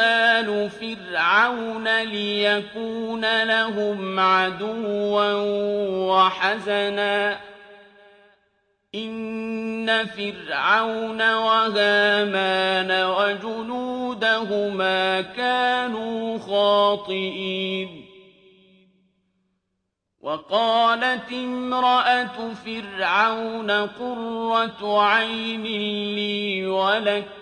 آلُ فِرْعَوْنَ لِيَكُونَ لَهُمْ عَدُوًّا وَحَزَنًا ۗ. إِنَّ فِرْعَوْنَ وَهَامَانَ وَجُنُودَهُمَا كَانُوا خَاطِئِينَ. وَقَالَتِ امْرَأَتُ فِرْعَوْنَ قُرَّةُ عَيْنٍ لِّي وَلَكَ ۖ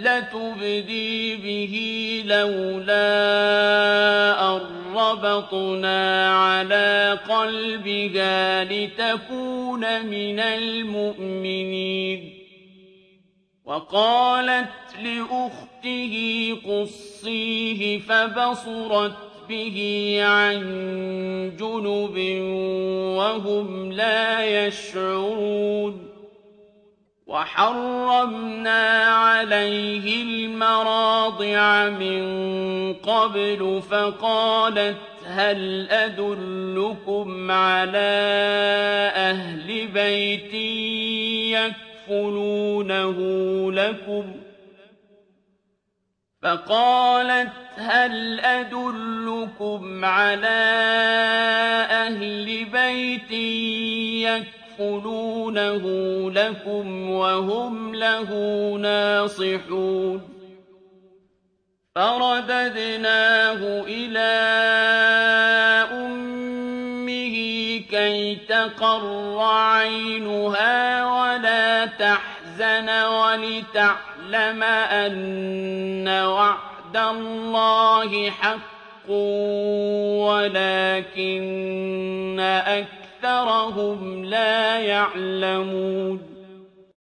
لَتُبْدِي بِهِ لَوْلَا أَن رَّبَطْنَا عَلَىٰ قَلْبِهَا لِتَكُونَ مِنَ الْمُؤْمِنِينَ. وَقَالَتْ لِأُخْتِهِ قُصِّيهِ فَبَصُرَتْ بِهِ عَن جُنُبٍ وَهُمْ لَا يَشْعُرُونَ. وَحَرَّمْنَا عَلَيْهِ الْمَرَاضِعَ مِن قَبْلُ فَقَالَتْ هَلْ أَدُلُّكُمْ عَلَىٰ أَهْلِ بَيْتٍ يَكْفُلُونَهُ لَكُمْ ۖ؟ فَقَالَتْ هَلْ أَدُلُّكُمْ عَلَىٰ أَهْلِ بَيْتٍ يَكْفُلُونَهُ لَكُمْ وَهُمْ لَهُ نَاصِحُونَ فَرَدَدْنَاهُ إِلَىٰ أُمِّهِ كَيْ تَقَرَّ عَيْنُهَا وَلَا تَحْزَنَ وَلِتَعْلَمَ أَنَّ وَعْدَ اللَّهِ حَقٌّ وَلَٰكِنَّ أَكْثَرَهُمْ لَا يَعْلَمُونَ